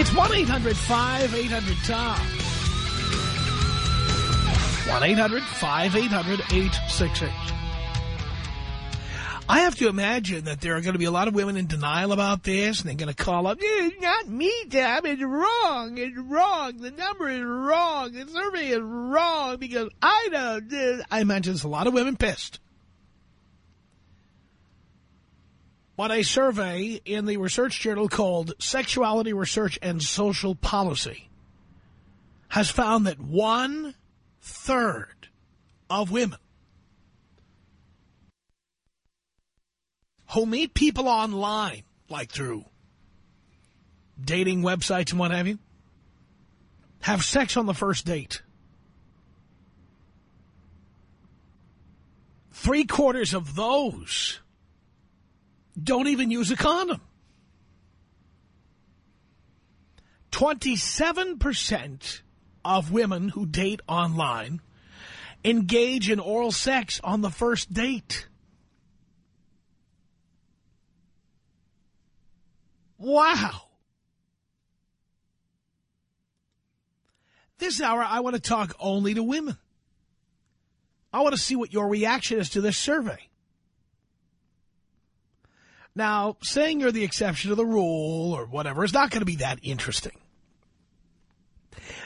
It's 1-800-5800-TOM. 1-800-5800-866. I have to imagine that there are going to be a lot of women in denial about this, and they're going to call up, it's not me, Tom, it's wrong, it's wrong, the number is wrong, the survey is wrong, because I don't do I imagine there's a lot of women pissed. But a survey in the research journal called Sexuality Research and Social Policy has found that one-third of women who meet people online, like through dating websites and what have you, have sex on the first date. Three quarters of those don't even use a condom. 27% of women who date online engage in oral sex on the first date. Wow. This hour, I want to talk only to women. I want to see what your reaction is to this survey. Now, saying you're the exception to the rule or whatever is not going to be that interesting.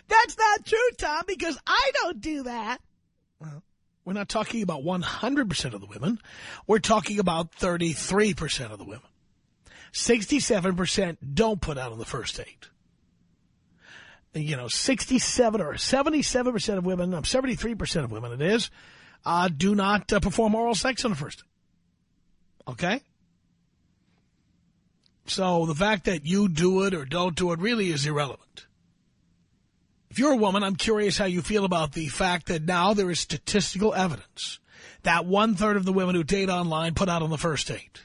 That's not true, Tom, because I don't do that. Well, we're not talking about 100% of the women. We're talking about 33% of the women. 67% don't put out on the first date. You know, 67 or 77% of women, 73% of women it is, uh, do not uh, perform oral sex on the first date. Okay? So the fact that you do it or don't do it really is irrelevant. If you're a woman, I'm curious how you feel about the fact that now there is statistical evidence that one-third of the women who date online put out on the first date.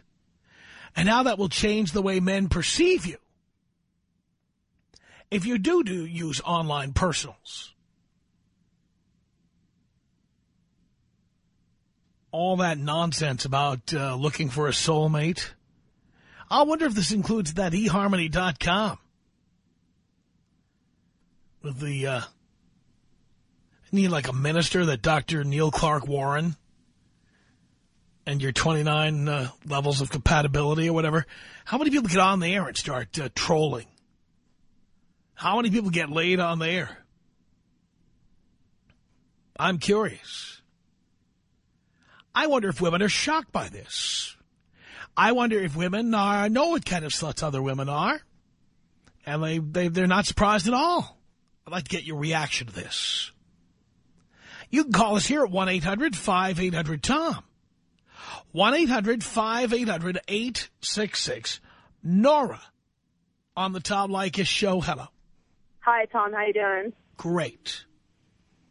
And now that will change the way men perceive you. If you do, do use online personals. All that nonsense about uh, looking for a soulmate. I wonder if this includes that eHarmony.com. With the, uh, need like a minister, that Dr. Neil Clark Warren and your 29 uh, levels of compatibility or whatever, how many people get on there and start uh, trolling? How many people get laid on there? I'm curious. I wonder if women are shocked by this. I wonder if women are, know what kind of sluts other women are. And they, they, they're not surprised at all. I'd like to get your reaction to this. You can call us here at 1-800-5800-TOM. 1-800-5800-866. Nora on the Tom Leykis show. Hello. Hi, Tom. How you doing? Great.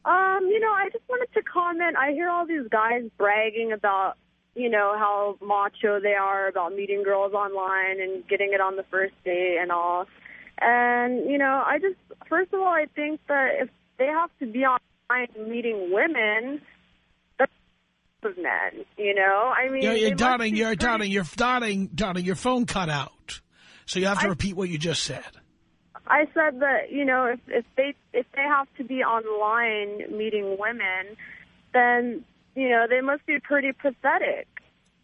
Um, you know, I just wanted to comment. I hear all these guys bragging about, you know, how macho they are about meeting girls online and getting it on the first date and all. And, you know, I just, first of all, I think that if they have to be online meeting women, that's of men, you know? I mean, you're, you're darling, you're darling, you're darling, darling, your phone cut out. So you have to I, repeat what you just said. I said that, you know, if, if they if they have to be online meeting women, then, you know, they must be pretty pathetic.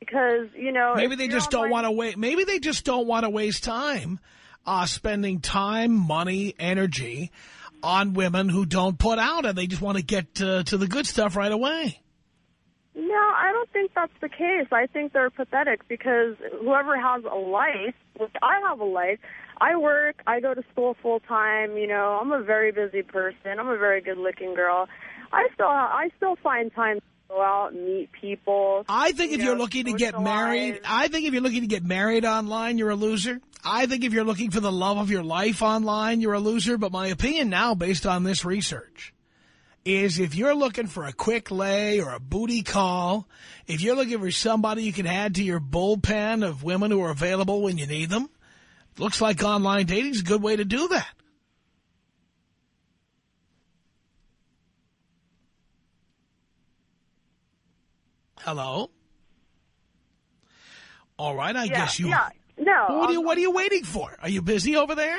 Because, you know... Maybe they just don't want to wait. Maybe they just don't want to waste time uh, spending time, money, energy on women who don't put out and they just want to get to, to the good stuff right away. No, I don't think that's the case. I think they're pathetic because whoever has a life, which I have a life, I work, I go to school full time, you know, I'm a very busy person. I'm a very good looking girl. I still I still find time go out and meet people. I think you if know, you're looking to get married. I think if you're looking to get married online, you're a loser. I think if you're looking for the love of your life online, you're a loser. But my opinion now, based on this research, is if you're looking for a quick lay or a booty call, if you're looking for somebody you can add to your bullpen of women who are available when you need them, looks like online dating is a good way to do that. Hello? All right, I yeah, guess you... Yeah, no. What are, you, um, what are you waiting for? Are you busy over there?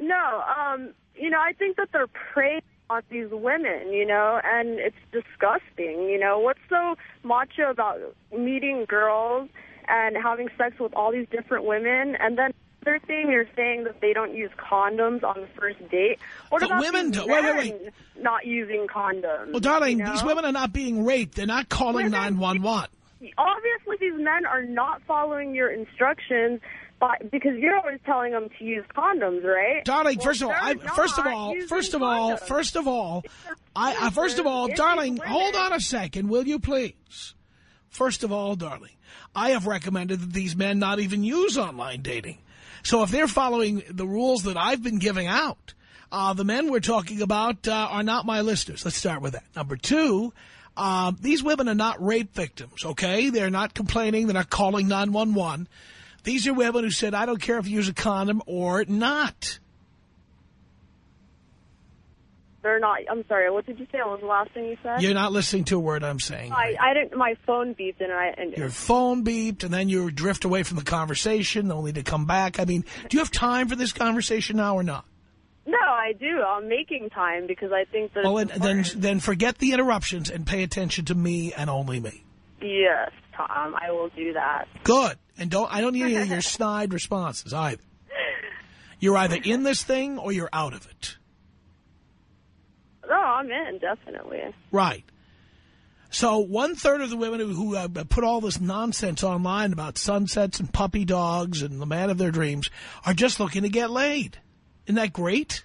No, um, you know, I think that they're preying on these women, you know, and it's disgusting, you know. What's so macho about meeting girls and having sex with all these different women, and then other thing you're saying that they don't use condoms on the first date. What But about women do- wait, wait, men not using condoms? Well, darling, you know? these women are not being raped. They're not calling 911. obviously these men are not following your instructions but because you're always telling them to use condoms, right? Darling, Well, first of all, they're I, first of all, first of all, condoms. first of all, I, I first of all, darling, hold on a second, will you please? First of all, darling, I have recommended that these men not even use online dating. So if they're following the rules that I've been giving out, uh, the men we're talking about uh, are not my listeners. Let's start with that. Number two, um, these women are not rape victims, okay? They're not complaining. They're not calling 911. These are women who said, I don't care if you use a condom or not. They're not. I'm sorry. What did you say? What was the last thing you said? You're not listening to a word I'm saying. I, I didn't. My phone beeped and I. And Your phone beeped, and then you drift away from the conversation, only to come back. I mean, do you have time for this conversation now or not? no, I do. I'm making time because I think that. Well, then then forget the interruptions and pay attention to me and only me. Yes, Tom. I will do that. Good. And don't I don't need any of your snide responses either. You're either in this thing or you're out of it. No, I'm in definitely. Right. So one third of the women who, who uh, put all this nonsense online about sunsets and puppy dogs and the man of their dreams are just looking to get laid. Isn't that great?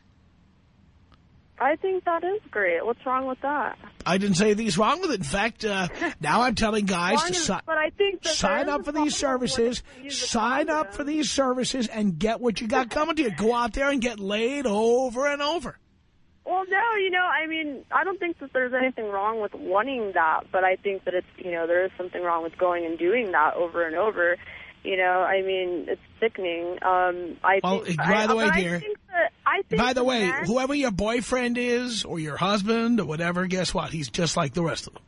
I think that is great. What's wrong with that? I didn't say anything's wrong with it. In fact, uh, now I'm telling guys to si but I think sign up for these services. when you use a Sign up for these services and get what you got coming to you. Go out there and get laid over and over. Well, no, you know, I mean, I don't think that there's anything wrong with wanting that, but I think that it's, you know, there is something wrong with going and doing that over and over. You know, I mean, it's sickening. Um, I Well, think, by I, the way, dear, I think that, I think By the way, men- whoever your boyfriend is or your husband or whatever, guess what? He's just like the rest of them.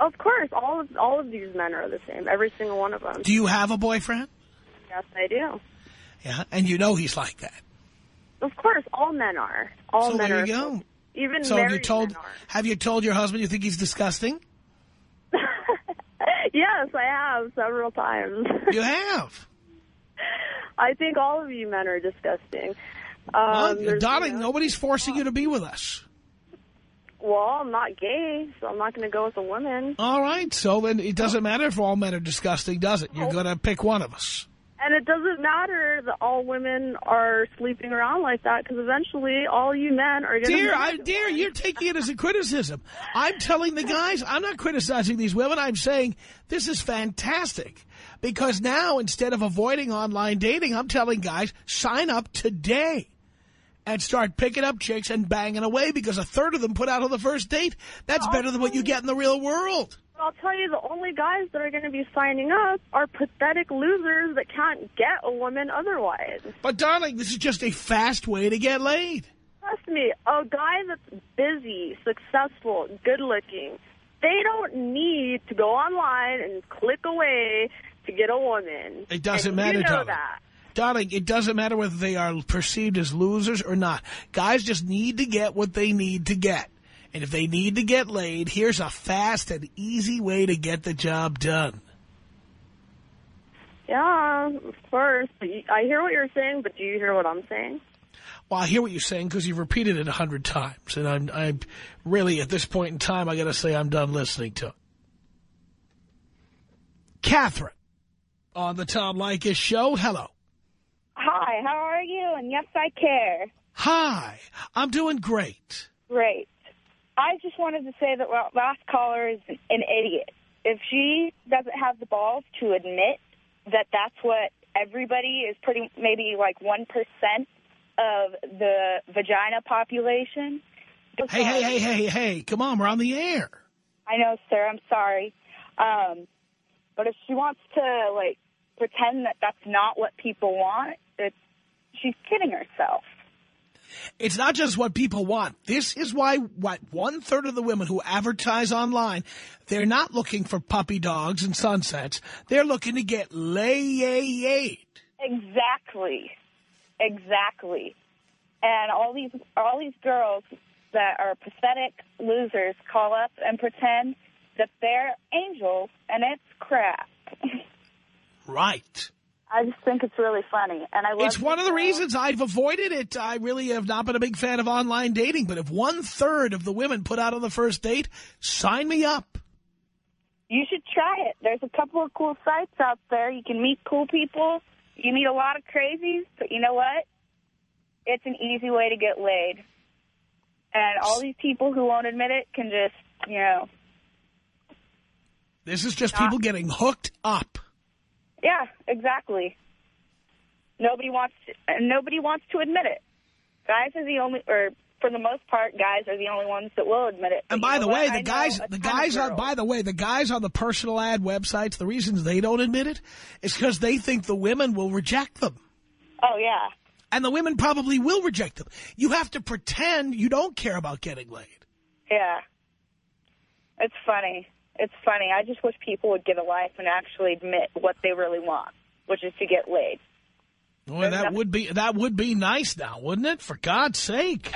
of course, all of all of these men are the same. Every single one of them. Do you have a boyfriend? Yes, I do. Yeah, and you know he's like that. Of course, all men are. All so men there are. you go. Even So have you told have you told your husband you think he's disgusting? yes, I have several times. You have. I think all of you men are disgusting. Um, there's, darling, you know, nobody's forcing you to be with us. Well, I'm not gay, so I'm not going to go with a woman. All right, so then it doesn't matter if all men are disgusting, does it? You're going to pick one of us. And it doesn't matter that all women are sleeping around like that, because eventually all you men are going to... Dear, I, dear, you're taking it as a criticism. I'm telling the guys, I'm not criticizing these women. I'm saying this is fantastic. Because now, instead of avoiding online dating, I'm telling guys, sign up today. And start picking up chicks and banging away because a third of them put out on the first date. That's better than what you get in the real world. I'll tell you, the only guys that are going to be signing up are pathetic losers that can't get a woman otherwise. But, darling, this is just a fast way to get laid. Trust me, a guy that's busy, successful, good-looking, they don't need to go online and click away to get a woman. It doesn't and matter, you know darling. that. Darling, it doesn't matter whether they are perceived as losers or not. Guys just need to get what they need to get. And if they need to get laid, here's a fast and easy way to get the job done. Yeah, of course. I hear what you're saying, but do you hear what I'm saying? Well, I hear what you're saying because you've repeated it a hundred times. And I'm, I'm really, at this point in time, I got to say I'm done listening to it. Catherine on the Tom Leykis show. Hello. Hi, how are you? And yes, I care. Hi. I'm doing great. Great. I just wanted to say that last caller is an idiot. If she doesn't have the balls to admit that that's what everybody is pretty, maybe like 1% of the vagina population. Hey, hey, hey, hey, hey, come on, we're on the air. I know, sir, I'm sorry. Um, but if she wants to, like, pretend that that's not what people want, it's, she's kidding herself. It's not just what people want. This is why what one third of the women who advertise online, they're not looking for puppy dogs and sunsets. They're looking to get laid. Exactly. Exactly. And all these all these girls that are pathetic losers call up and pretend that they're angels, and it's crap. right. I just think it's really funny. and I. It's one of the reasons I've avoided it. I really have not been a big fan of online dating, but if one-third of the women put out on the first date, sign me up. You should try it. There's a couple of cool sites out there. You can meet cool people. You meet a lot of crazies, but you know what? It's an easy way to get laid. And all these people who won't admit it can just, you know... This is just not, people getting hooked up. Yeah, exactly. Nobody wants to, nobody wants to admit it. Guys are the only, or for the most part, guys are the only ones that will admit it. But and by the way, the guys, the guys are, by the way, the guys on the personal ad websites, the reasons they don't admit it is because they think the women will reject them. Oh, yeah. And the women probably will reject them. You have to pretend you don't care about getting laid. Yeah. It's funny. It's funny. I just wish people would get a life and actually admit what they really want, which is to get laid. Well, that would be that would be nice now, wouldn't it? For God's sake.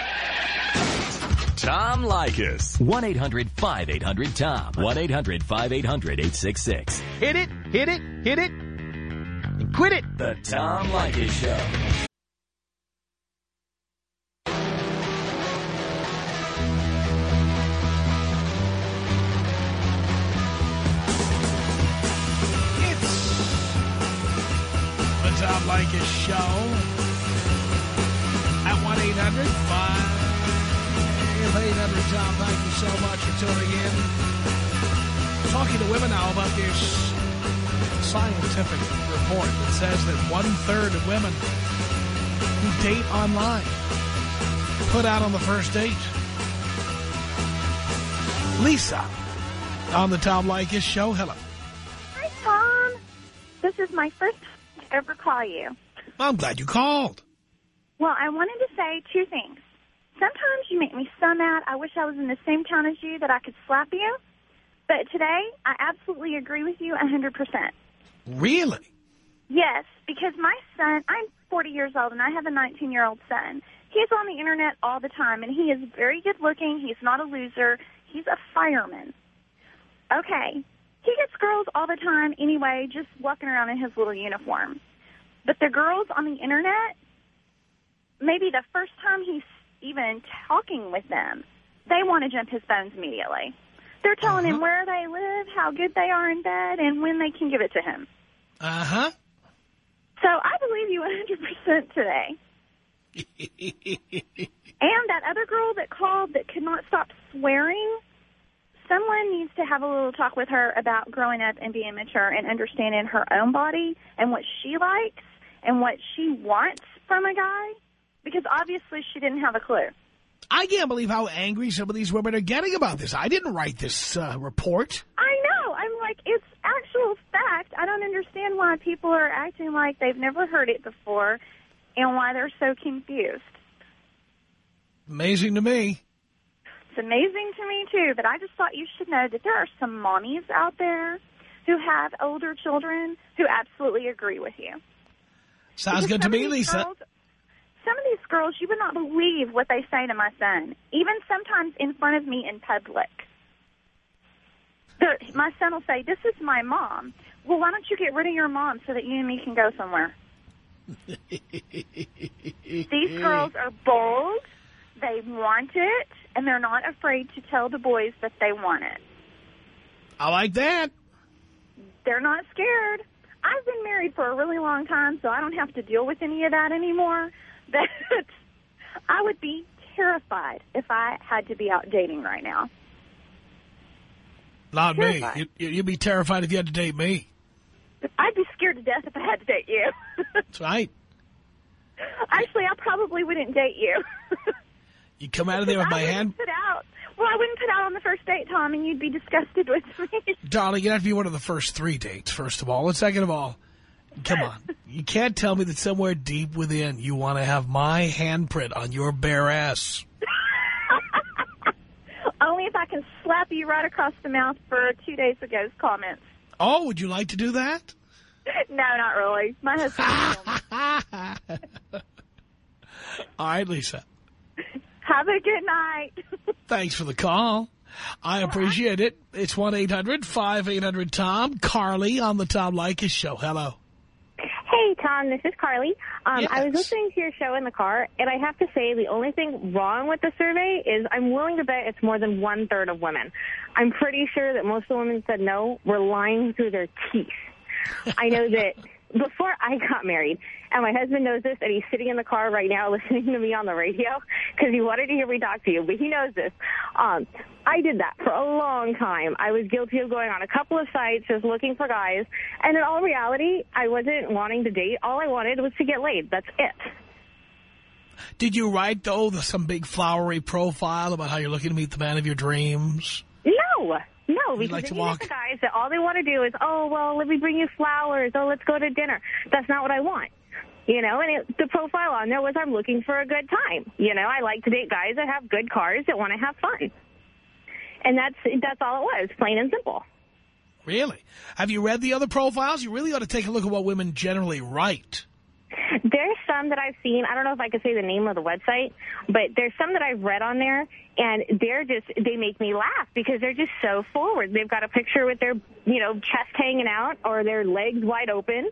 Tom Leykis. 1-800-5800-TOM. 1-800-5800-866. Hit it, hit it, hit it, quit it. The Tom Leykis Show. Tom Leykis show at 1-800-5800-TOM. Thank you so much for tuning in. Talking to women now about this scientific report that says that one-third of women who date online put out on the first date. Lisa on the Tom Leykis show. Hello. Hi, Tom. This is my first ever call you. I'm glad you called. Well, I wanted to say two things. Sometimes you make me so mad, I wish I was in the same town as you that I could slap you. But today, I absolutely agree with you 100%. Really? Yes, because my son, I'm 40 years old, and I have a 19-year-old son. He's on the Internet all the time, and he is very good looking. He's not a loser. He's a fireman. Okay, he gets girls all the time anyway, just walking around in his little uniform. But the girls on the Internet, maybe the first time he's even talking with them, they want to jump his bones immediately. They're telling uh -huh. him where they live, how good they are in bed, and when they can give it to him. Uh-huh. So I believe you 100% today. and that other girl that called that could not stop swearing, someone needs to have a little talk with her about growing up and being mature and understanding her own body and what she likes and what she wants from a guy because obviously she didn't have a clue. I can't believe how angry some of these women are getting about this. I didn't write this uh, report. I know. I'm like, it's actual fact. I don't understand why people are acting like they've never heard it before and why they're so confused. Amazing to me amazing to me, too, but I just thought you should know that there are some mommies out there who have older children who absolutely agree with you. Sounds because good to me, Lisa. Girls, some of these girls, you would not believe what they say to my son, even sometimes in front of me in public. They're, my son will say, this is my mom. Well, why don't you get rid of your mom so that you and me can go somewhere? These girls are bold, they want it, and they're not afraid to tell the boys that they want it. I like that. They're not scared. I've been married for a really long time, so I don't have to deal with any of that anymore. That I would be terrified if I had to be out dating right now. Not Terrified. me. You, you'd be terrified if you had to date me. I'd be scared to death if I had to date you. That's right. Actually, I probably wouldn't date you. You come out of there with I my wouldn't hand. Put out. Well, I wouldn't put out on the first date, Tom, and you'd be disgusted with me. Darling, you have to be one of the first three dates, first of all. And second of all, come on. You can't tell me that somewhere deep within you want to have my handprint on your bare ass. Only if I can slap you right across the mouth for two days ago's comments. Oh, would you like to do that? No, not really. My husband. All right, Lisa. Have a good night. Thanks for the call. I appreciate it. It's 1-800-5800-TOM. Carly on the Tom Leykis Show. Hello. Hey, Tom, this is Carly. Um, I was listening to your show in the car, and I have to say the only thing wrong with the survey is I'm willing to bet it's more than one-third of women. I'm pretty sure that most of the women said no were lying through their teeth. I know that before I got married, and my husband knows this, and he's sitting in the car right now listening to me on the radio because he wanted to hear me talk to you, but he knows this. Um, I did that for a long time. I was guilty of going on a couple of sites just looking for guys, and in all reality, I wasn't wanting to date. All I wanted was to get laid. That's it. Did you write, though, the, some big flowery profile about how you're looking to meet the man of your dreams? No, no, because like to you walk- the guys that all they want to do is, oh, well, let me bring you flowers. Oh, let's go to dinner. That's not what I want. You know, and it, the profile on there was I'm looking for a good time. You know, I like to date guys that have good cars that want to have fun. And that's that's all it was, plain and simple. Really? Have you read the other profiles? You really ought to take a look at what women generally write. There's some that I've seen. I don't know if I could say the name of the website, but there's some that I've read on there, and they're just they make me laugh because they're just so forward. They've got a picture with their you know chest hanging out or their legs wide open.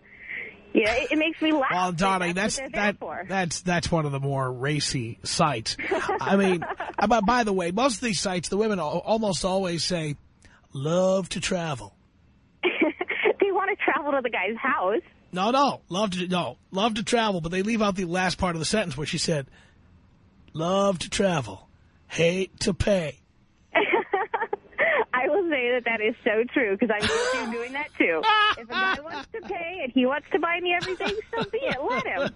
Yeah, it, it makes me laugh. Well, Donnie, that's what that, that's that's one of the more racy sites. I mean, uh, by the way, most of these sites, the women almost always say, "Love to travel." they want to travel to the guy's house. No, no, love to no, love to travel, but they leave out the last part of the sentence where she said, "Love to travel, hate to pay." I will say that that is so true because I'm doing that too. If a guy wants to pay and he wants to buy me everything, so be it. Let him.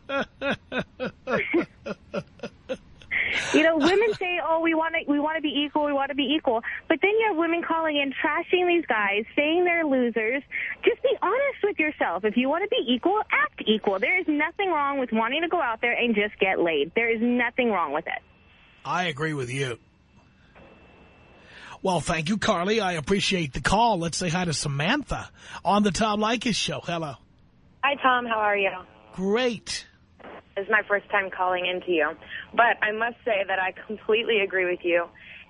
You know, women say, "Oh, we want to, we want to be equal, we want to be equal," but then you have women calling in, trashing these guys, saying they're losers. Just be honest with yourself. If you want to be equal, act equal. There is nothing wrong with wanting to go out there and just get laid. There is nothing wrong with it. I agree with you. Well, thank you, Carly. I appreciate the call. Let's say hi to Samantha on the Tom Leykis show. Hello. Hi, Tom. How are you? Great. This is my first time calling into you. But I must say that I completely agree with you.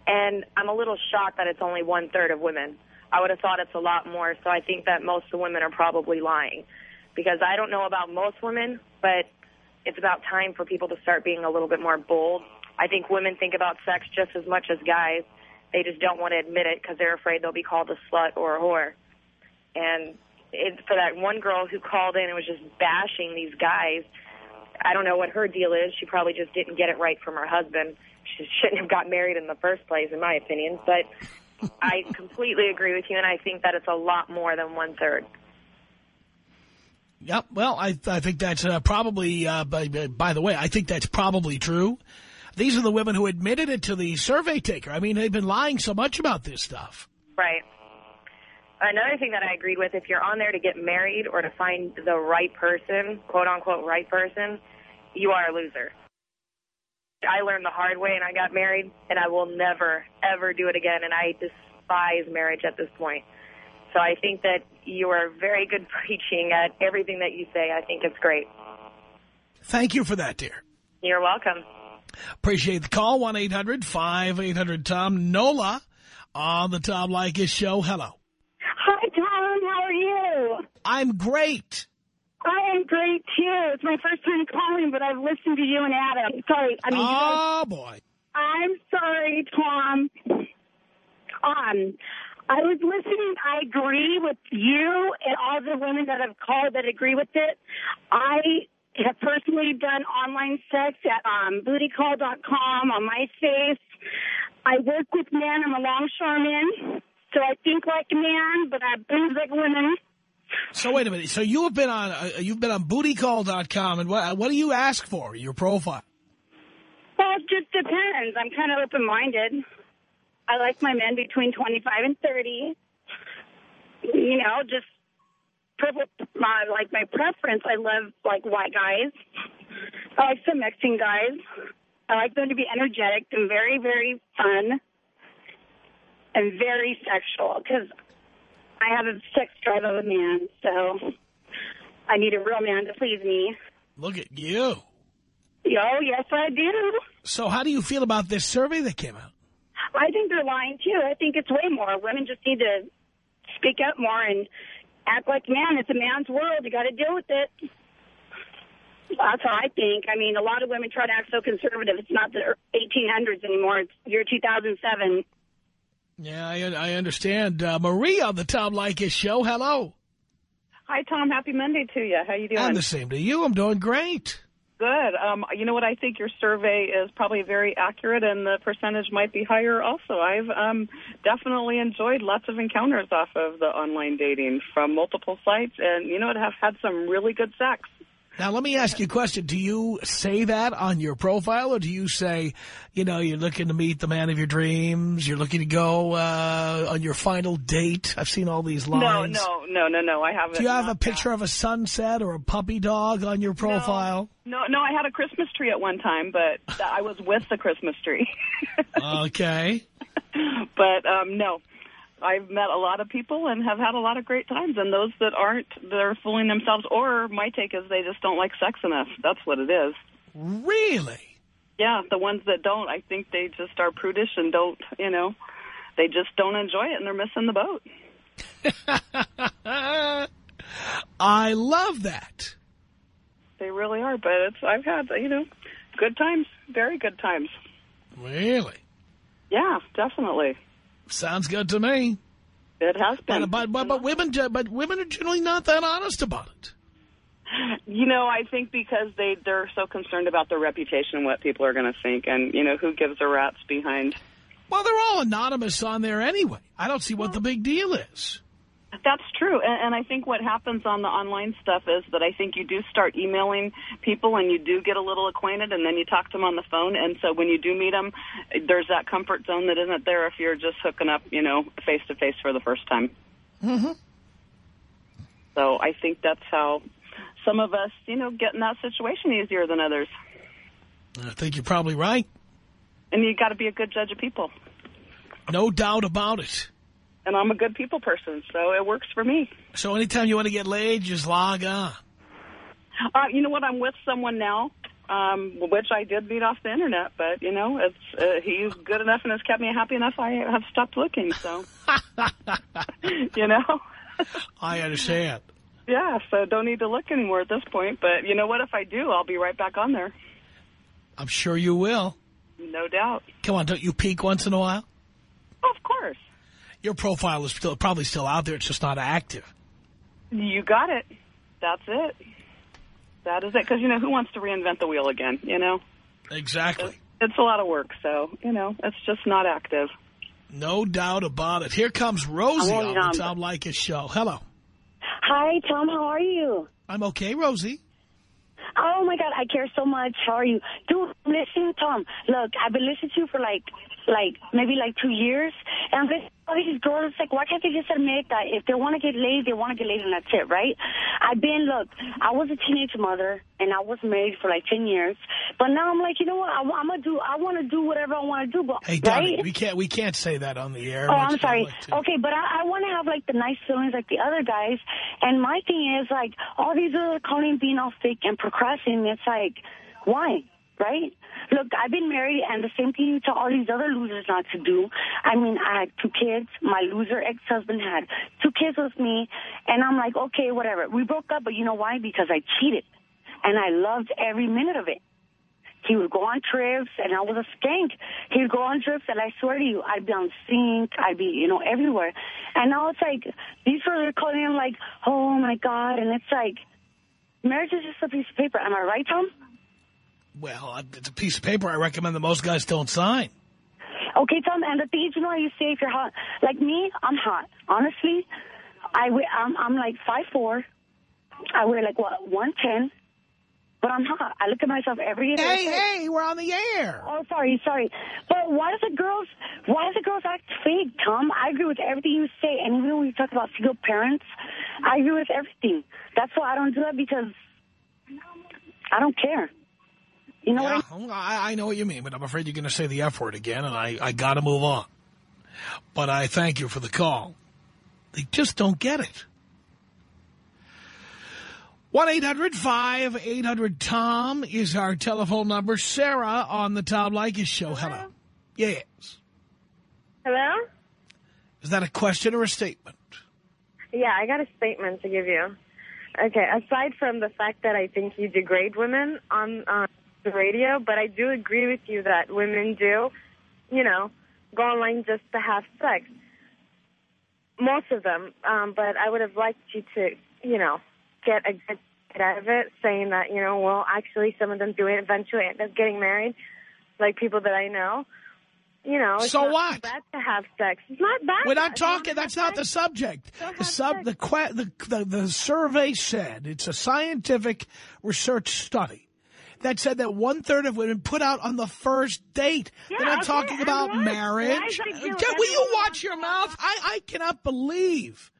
And I'm a little shocked that it's only one-third of women. I would have thought it's a lot more. So I think that most of the women are probably lying. Because I don't know about most women, but it's about time for people to start being a little bit more bold. I think women think about sex just as much as guys. They just don't want to admit it because they're afraid they'll be called a slut or a whore. And it, for that one girl who called in and was just bashing these guys, I don't know what her deal is. She probably just didn't get it right from her husband. She shouldn't have got married in the first place, in my opinion. But I completely agree with you, and I think that it's a lot more than one-third. Yep. Well, I, I think that's uh, probably, uh, by, by the way, I think that's probably true. These are the women who admitted it to the survey taker. I mean, they've been lying so much about this stuff. Right. Another thing that I agreed with, if you're on there to get married or to find the right person, quote-unquote right person, you are a loser. I learned the hard way and I got married, and I will never, ever do it again, and I despise marriage at this point. So I think that you are very good preaching at everything that you say. I think it's great. Thank you for that, dear. You're welcome. Appreciate the call. 1-800-5800-TOM. Nola on the Tom Leykis show. Hello. Hi, Tom. How are you? I'm great. I am great, too. It's my first time calling, but I've listened to you and Adam. Sorry. I mean, you guys- Oh, boy. I'm sorry, Tom. Um, I was listening. I agree with you and all the women that have called that agree with it. I have personally done online sex at um, bootycall.com on MySpace. I work with men. I'm a longshoreman, so I think like a man, but I boobs like women. So wait a minute. So you have been on uh, you've been on bootycall.com, and what what do you ask for your profile? Well, it just depends. I'm kind of open-minded. I like my men between 25 and 30. You know, just my, like my preference. I love like white guys. I like some Mexican guys. I like them to be energetic and very, very fun and very sexual because I have a sex drive of a man. So I need a real man to please me. Look at you. Oh, yes, I do. So how do you feel about this survey that came out? I think they're lying, too. I think it's way more. Women just need to speak up more and act like man. It's a man's world. You got to deal with it. That's how I think. I mean, a lot of women try to act so conservative. It's not the 1800s anymore. It's year 2007. Yeah, I, I understand. Uh, Marie on the Tom Leykis show. Hello. Hi, Tom. Happy Monday to you. How you doing? And the same to you. I'm doing great. Good. Um, you know what? I think your survey is probably very accurate, and the percentage might be higher. Also, I've um, definitely enjoyed lots of encounters off of the online dating from multiple sites, and you know, what? have had some really good sex. Now, let me ask you a question. Do you say that on your profile, or do you say, you know, you're looking to meet the man of your dreams, you're looking to go uh, on your final date? I've seen all these lines. No, no, no, no, no. I haven't. Do you have a picture of a sunset or a puppy dog on your profile? No, no. I had a Christmas tree at one time, but I was with the Christmas tree. okay. but um, no, I've met a lot of people and have had a lot of great times. And those that aren't, they're fooling themselves. Or my take is they just don't like sex enough. That's what it is. Really? Yeah, the ones that don't, I think they just are prudish and don't, you know, they just don't enjoy it and they're missing the boat. I love that. They really are. But it's I've had, you know, good times, very good times. Really? Yeah, definitely. Sounds good to me. It has been. But, but, but, women, but women are generally not that honest about it. You know, I think because they they're so concerned about their reputation and what people are going to think, and you know, who gives a rat's behind. Well, they're all anonymous on there anyway. I don't see what the big deal is. That's true, and, and I think what happens on the online stuff is that I think you do start emailing people, and you do get a little acquainted, and then you talk to them on the phone, and so when you do meet them, there's that comfort zone that isn't there if you're just hooking up, you know, face to face for the first time. Mm-hmm. So I think that's how some of us, you know, get in that situation easier than others. I think you're probably right. And you got to be a good judge of people. No doubt about it. And I'm a good people person, so it works for me. So anytime you want to get laid, just log on. Uh, you know what? I'm with someone now, um, which I did meet off the internet, but you know, it's uh, he's good enough and has kept me happy enough. I have stopped looking. So, you know. I understand. Yeah, so don't need to look anymore at this point. But you know what? If I do, I'll be right back on there. I'm sure you will. No doubt. Come on, don't you peek once in a while? Of course. Your profile is still probably still out there. It's just not active. You got it. That's it. That is it. Because, you know, who wants to reinvent the wheel again, you know? Exactly. It's a lot of work, so, you know, it's just not active. No doubt about it. Here comes Rosie Hello, on Tom. the Tom Leykis show. Hello. Hi, Tom. How are you? I'm okay, Rosie. Oh, my God. I care so much. How are you? Dude, listen, Tom. Look, I've been listening to you for, like, like maybe, like, two years. And I'm listening all these girls. Like, why can't they just admit that if they want to get laid, they want to get laid, and that's it, right? I've been, look, I was a teenage mother, and I was married for, like, 10 years. But now I'm like, you know what? I, I'm going to do, I want to do whatever I want to do. But, Hey, Donnie, right? we can't we can't say that on the air. Oh, I'm sorry. not like to- Okay, but I, I want to have like the nice feelings like the other guys. And my thing is like all these other calling being all fake and procrastinating. It's like, why? Right? Look, I've been married, and the same thing you tell all these other losers not to do. I mean, I had two kids. My loser ex-husband had two kids with me, and I'm like, okay, whatever. We broke up, but you know why? Because I cheated, and I loved every minute of it. He would go on trips, and I was a skank. He would go on trips, and I swear to you, I'd be on sync. I'd be, you know, everywhere. And now it's like, these girls are calling him like, oh, my God. And it's like, marriage is just a piece of paper. Am I right, Tom? Well, it's a piece of paper I recommend that most guys don't sign. Okay, Tom, and the thing is, you know you say if you're hot? Like me, I'm hot. Honestly, I weigh, I'm, I'm like five four. I weigh like, what, 110? But I'm hot. I look at myself every day. Hey, hey, we're on the air. Oh, sorry, sorry. But why does the girls, why does the girls act fake, Tom? I agree with everything you say. And even when you talk about single parents, I agree with everything. That's why I don't do that because I don't care. You know yeah, what I, I know what you mean, but I'm afraid you're going to say the F word again, and I, I got to move on. But I thank you for the call. They just don't get it. 1-800-5800-TOM is our telephone number. Sarah on the Tom Leykis show. Hello. Yes. Hello? Is that a question or a statement? Yeah, I got a statement to give you. Okay, aside from the fact that I think you degrade women on, on the radio, but I do agree with you that women do, you know, go online just to have sex. Most of them. Um, but I would have liked you to, you know, get a good out of it, saying that, you know, well, actually some of them do it eventually end up getting married, like people that I know. You know, it's So not what? bad to have sex. It's not bad. We're not talking. That's not the subject. The sub, the, the the the survey said it's a scientific research study that said that one third of women put out on the first date. They're not okay, talking about marriage. Is Will you- you watch your mouth? I I cannot believe.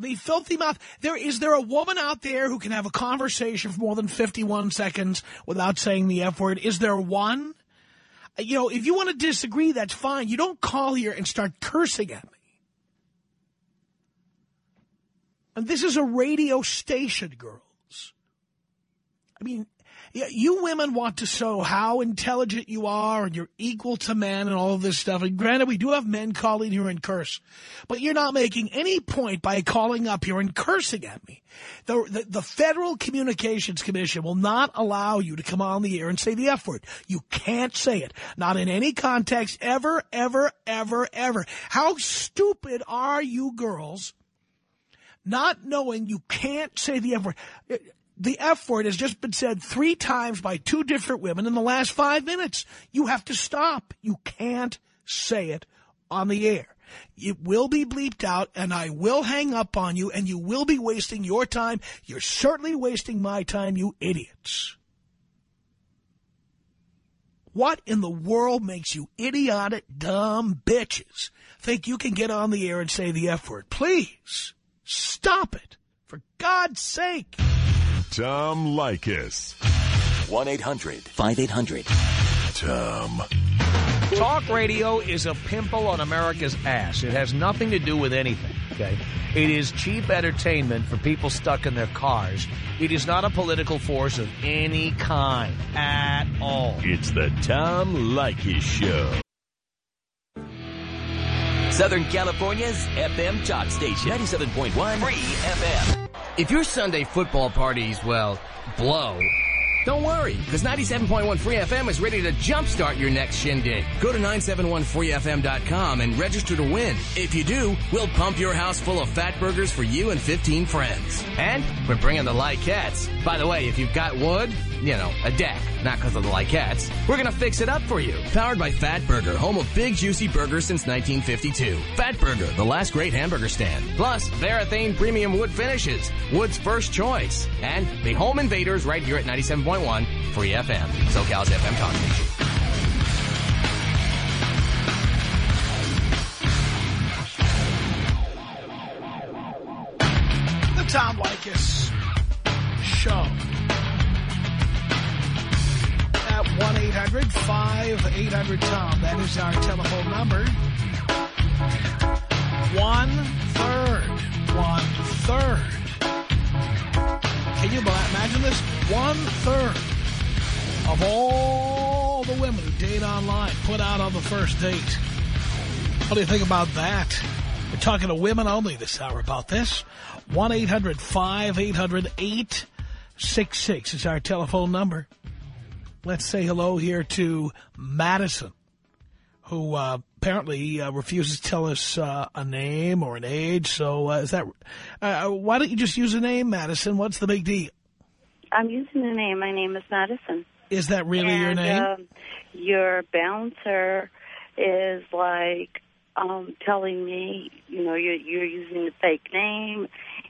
The filthy mouth. There is there a woman out there who can have a conversation for more than 51 seconds without saying the F word? Is there one? You know, if you want to disagree, that's fine. You don't call here and start cursing at me. And this is a radio station, girls. I mean, you women want to show how intelligent you are and you're equal to men and all of this stuff. And granted, we do have men calling here and curse. But you're not making any point by calling up here and cursing at me. The, the, the Federal Communications Commission will not allow you to come on the air and say the F word. You can't say it. Not in any context, ever, ever, ever, ever. How stupid are you girls not knowing you can't say the F word? The F word has just been said three times by two different women in the last five minutes. You have to stop. You can't say it on the air. It will be bleeped out, and I will hang up on you, and you will be wasting your time. You're certainly wasting my time, you idiots. What in the world makes you idiotic, dumb bitches think you can get on the air and say the F word? Please, stop it. For God's sake. Tom Leykis. 1-800-5800-TOM. Talk radio is a pimple on America's ass. It has nothing to do with anything, okay? It is cheap entertainment for people stuck in their cars. It is not a political force of any kind at all. It's the Tom Leykis Show. Southern California's FM talk station. 97.1 Free FM. If your Sunday football parties, well, blow, don't worry, because 97.1 Free FM is ready to jumpstart your next shindig. Go to 971freefm.com and register to win. If you do, we'll pump your house full of fat burgers for you and 15 friends. And we're bringing the Leykis. By the way, if you've got wood, you know, a deck, not because of the Leykis, we're going to fix it up for you. Powered by Fat Burger, home of big juicy burgers since 1952. Fat Burger, the last great hamburger stand. Plus, Varathane premium wood finishes, wood's first choice. And the home invaders right here at 97.1 Free FM, SoCal's FM talk Tom Leykis Show. At 1-800-5800-TOM. That is our telephone number. One third. Can you imagine this? One third of all the women who date online put out on the first date. What do you think about that? We're talking to women only this hour about this. 1-800-5800-866 is our telephone number. Let's say hello here to Madison, who uh, apparently uh, refuses to tell us uh, a name or an age. So uh, is that? Uh, why don't you just use a name, Madison? What's the big deal? I'm using a name. My name is Madison. Is that really and, your name? Um, your bouncer is like um, telling me, you know, you're, you're using a fake name.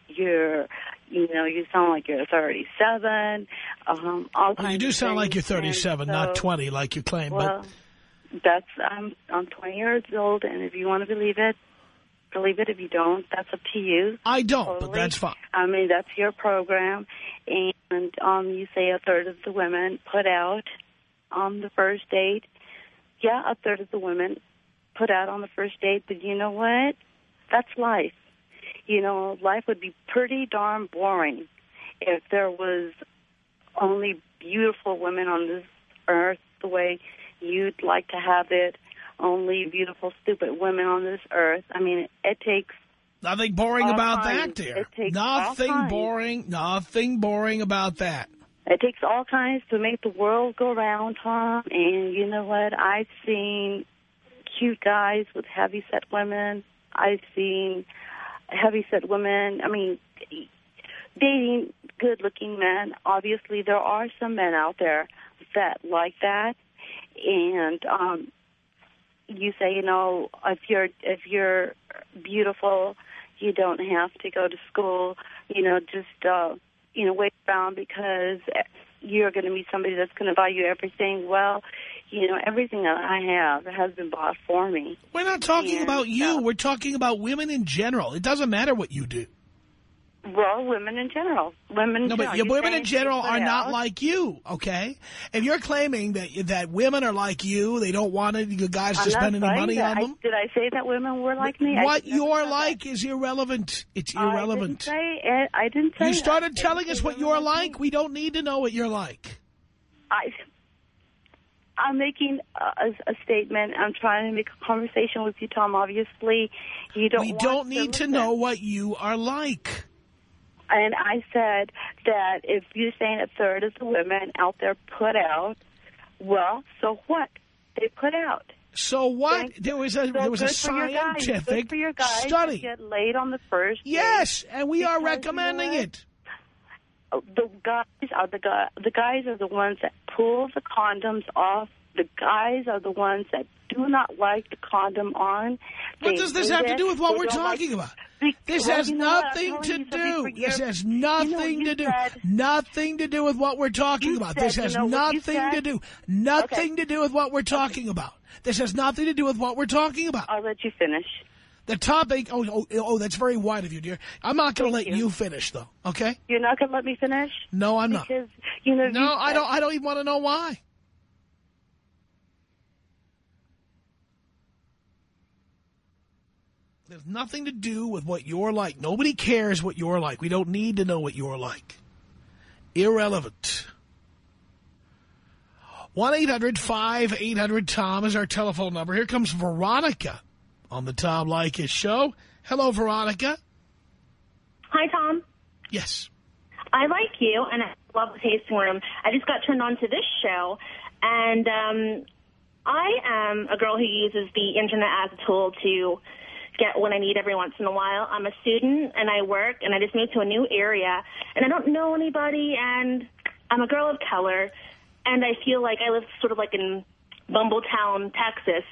You're, you know, you sound like you're 37. Um, all Well, you do sound like you're things. And 37, not 20 like you claim. Well, but that's I'm I'm 20 years old, and if you want to believe it, believe it. If you don't, that's up to you. I don't, but that's fine. I mean, that's your program, and um, you say a third of the women put out on the first date. Yeah, a third of the women put out on the first date, but you know what? That's life. You know, life would be pretty darn boring if there was only beautiful women on this earth the way you'd like to have it. Only beautiful, stupid women on this earth. I mean, it, it takes Nothing boring about kinds. that, dear. It takes all Nothing boring, nothing boring about that. It takes all kinds to make the world go round, Tom. And you know what? I've seen cute guys with heavy set women. I've seen heavy set women. I mean, dating good looking men. Obviously, there are some men out there that like that. And um, you say, you know, if you're if you're beautiful, you don't have to go to school. You know, just uh, you know, wait around because you're going to meet somebody that's going to buy you everything. Well, you know, everything that I have has been bought for me. We're not talking And, about you. We're talking about women in general. It doesn't matter what you do. Well, women in general, women. No, but You're women in general are not like you, okay? If you're claiming that that women are like you, they don't want any you guys to I'm not spend any money that. on I- them. did I say that women were like me? What you're like is irrelevant. It's irrelevant. I didn't say it. I didn't say You started I telling us what you're like me. We don't need to know what you're like. I, I'm making a, a statement. I'm trying to make a conversation with you, Tom. Obviously, you don't. we don't need to listen. know what you are like. And I said that if you're saying a third of the women out there put out, well, so what? They put out. So what? There was a So there was a good for your guys. scientific Good for your guys to study. get laid on the first. Yes, and we are Because you know recommending it. Oh, the guys are the guy, the guys are the ones that pull the condoms off. The guys are the ones that do not like the condom on. What does this have to do with what They we're don't like- talking about? This well, has you know nothing to do. This has you know, nothing to do. said- Nothing to do with what we're talking about. said, This you has know nothing to do. Nothing to do with what we're talking about. This has nothing to do with what we're talking about. I'll let you finish. The topic. Oh, oh, oh that's very wide of you, dear. I'm not going to let you. you. finish, though. Okay? You're not going to let me finish? No, I'm not. Because, you know, No, I said- don't. I don't even want to know why. There's nothing to do with what you're like. Nobody cares what you're like. We don't need to know what you're like. Irrelevant. 1-800-5800-TOM is our telephone number. Here comes Veronica on the Tom Leykis show. Hello, Veronica. Hi, Tom. Yes. I like you, and I love the tasting room. I just got turned on to this show, and um, I am a girl who uses the internet as a tool to get what I need every once in a while. I'm a student, and I work, and I just moved to a new area, and I don't know anybody, and I'm a girl of color, and I feel like I live sort of like in Bumbletown, Texas,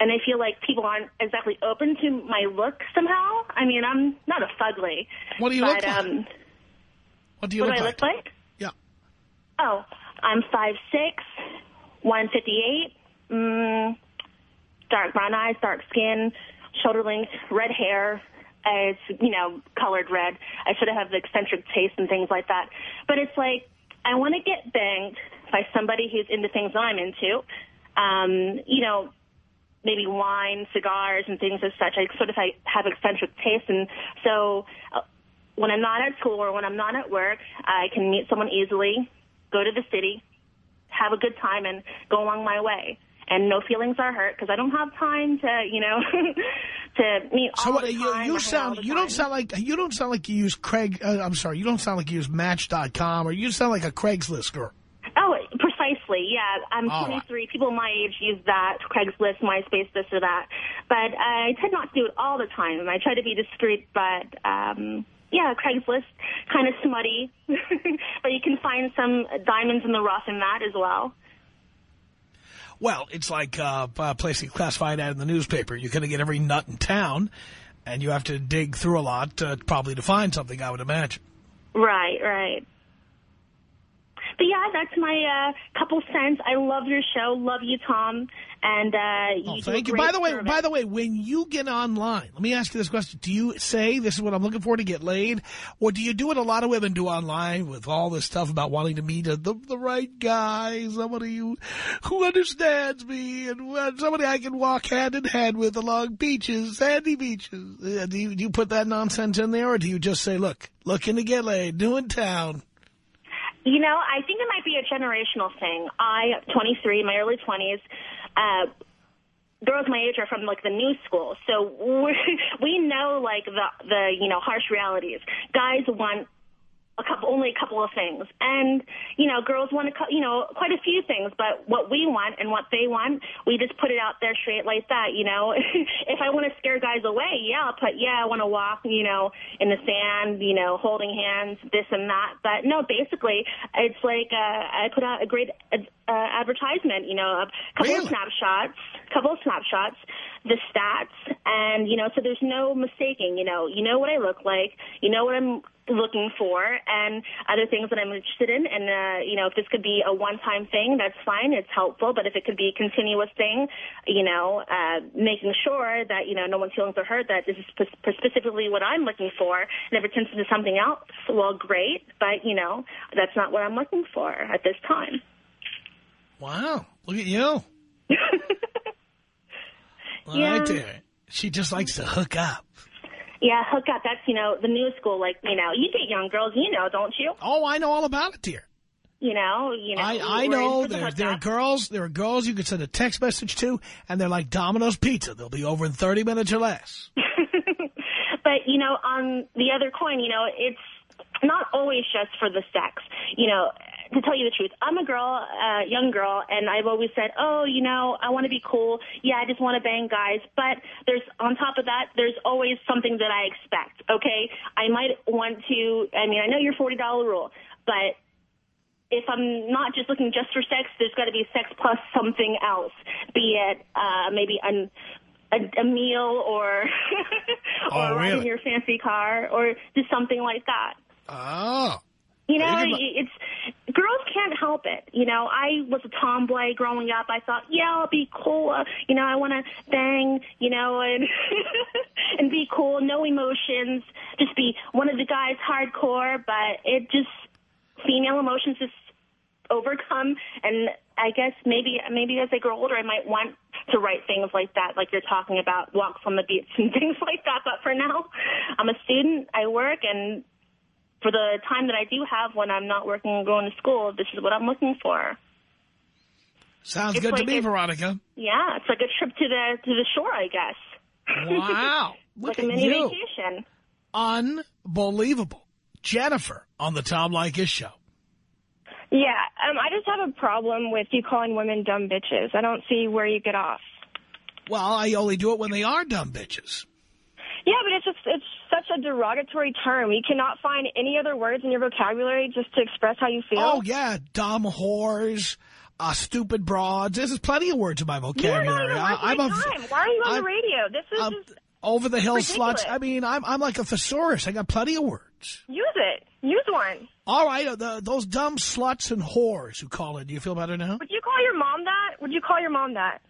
and I feel like people aren't exactly open to my look somehow. I mean, I'm not a fugly. What do you but, look like? Um, What do you what look do I like? look like? Yeah. Oh, I'm five six, one fifty eight, mm, dark brown eyes, dark skin, shoulder length, red hair. It's you know colored red. I should have the eccentric taste and things like that. But it's like I want to get banged by somebody who's into things I'm into. Um, you know, maybe wine, cigars, and things as such. I sort of have eccentric taste, and so uh, when I'm not at school or when I'm not at work, I can meet someone easily, go to the city, have a good time and go along my way. And no feelings are hurt because I don't have time to, you know, to meet all So what, the you, time. you or hang out all sound you don't sound like you don't sound like you use Craig. Uh, I'm sorry, you don't sound like you use Match.com or you sound like a Craigslist girl. Oh, precisely. Yeah, I'm All 23. People my age use that, Craigslist, MySpace, this or that. But I tend not to do it all the time. And I try to be discreet, but um, yeah, Craigslist, kind of smutty. but you can find some diamonds in the rough in that as well. Well, it's like uh, uh, placing a classified ad in the newspaper. You're going to get every nut in town, and you have to dig through a lot probably to find something, I would imagine. Right, right. But yeah, that's my uh, couple cents. I love your show. Love you, Tom. And uh, you Oh, thank you. By the way, service. by the way, when you get online, let me ask you this question: Do you say this is what I'm looking for to get laid, or do you do what a lot of women do online with all this stuff about wanting to meet a, the the right guy, somebody who who understands me, and somebody I can walk hand in hand with along beaches, sandy beaches? Uh, do you do you put that nonsense in there, or do you just say, "Look, looking to get laid, new in town"? You know, I think it might be a generational thing. I, 23, my early 20s, uh, girls my age are from like the new school, so we we know like the the you know harsh realities. Guys want a couple, only a couple of things, and you know, girls want a, cou- you know, quite a few things. But what we want and what they want, we just put it out there straight like that. You know, if I want to scare guys away, yeah, I'll put yeah, I want to walk, you know, in the sand, you know, holding hands, this and that. But no, basically, it's like uh, I put out a great uh, advertisement. You know, a couple of snapshots, couple of snapshots, the stats, and you know, so there's no mistaking. You know, you know what I look like, you know what I'm looking for and other things that I'm interested in. And, uh, you know, if this could be a one-time thing, that's fine. It's helpful. But if it could be a continuous thing, you know, uh, making sure that, you know, no one's feelings are hurt, that this is spe- specifically what I'm looking for. And if it turns into something else, well, great. But, you know, that's not what I'm looking for at this time. Wow, look at you. Yeah. Right there. She just likes to hook up. Yeah, hook up. That's, you know, the new school. Like, you know, you get young girls, you know, don't you? Oh, I know all about it, dear. You know, you know. I, I know the there, there are girls there are girls you can send a text message to, and they're like Domino's Pizza. They'll be over in 30 minutes or less. But, you know, on the other coin, you know, it's not always just for the sex. You know, to tell you the truth, I'm a girl, a young girl, and I've always said, oh, you know, I want to be cool. Yeah, I just want to bang guys. But there's, on top of that, there's always something that I expect, okay? I might want to, I mean, I know your $40 rule, but if I'm not just looking just for sex, there's got to be sex plus something else, be it uh, maybe an, a, a meal or Oh, or riding really? your fancy car or just something like that. Oh. You know, it's girls can't help it. You know, I was a tomboy growing up. I thought, yeah, I'll be cool. Uh, you know, I want to bang. You know, and and be cool. No emotions. Just be one of the guys, hardcore. But it just female emotions just overcome. And I guess maybe maybe as I grow older, I might want to write things like that, like you're talking about walks on the beach and things like that. But for now, I'm a student. I work and for the time that I do have when I'm not working and going to school, this is what I'm looking for. Sounds It's good to me, a- Veronica. Yeah, it's like a trip to the to the shore, I guess. Wow. Like a mini you. vacation. Unbelievable. Jennifer on the Tom Leykis show. Yeah, um, I just have a problem with you calling women dumb bitches. I don't see where you get off. Well, I only do it when they are dumb bitches. Yeah, but it's just it's a derogatory term. You cannot find any other words in your vocabulary just to express how you feel. Oh, yeah, dumb whores, uh, stupid broads. There's plenty of words in my vocabulary. I, I'm my a time. Why are you on I'm- the radio? This is um, over the hill ridiculous. sluts. I mean, I'm I'm like a thesaurus. I got plenty of words. use it. Use one. All right, uh, the, those dumb sluts and whores who call in. Do you feel better now? Would you call your mom that? Would you call your mom that?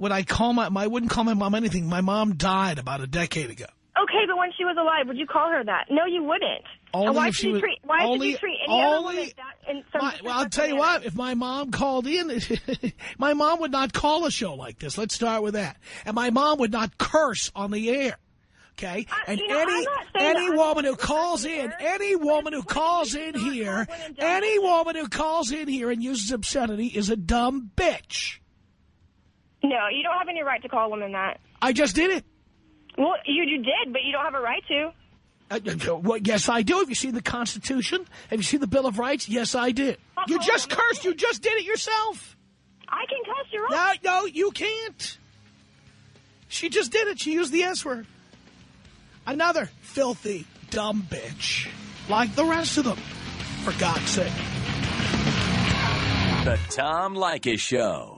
Would I call my, my? I wouldn't call my mom anything. My mom died about a decade ago. Okay, but when she was alive, would you call her that? No, you wouldn't. Only and why should she you treat why only- you treat any other woman that in some My, well, I'll tell you what. If my mom called in, my mom would not call a show like this. Let's start with that. And my mom would not curse on the air. Okay? Uh, and you know, any I'm not saying any woman who calls in, any woman who calls in here, any woman who calls in here and uses obscenity is a dumb bitch. No, you don't have any right to call women that. I just did it. Well, you, you did, but you don't have a right to. Uh, uh, well, yes, I do. Have you seen the Constitution? Have you seen the Bill of Rights? Yes, I did. You just cursed. You just did it yourself. I can cuss, you're right. No, no, you can't. She just did it. She used the S word. Another filthy, dumb bitch. Like the rest of them. For God's sake. The Tom Leykis Show.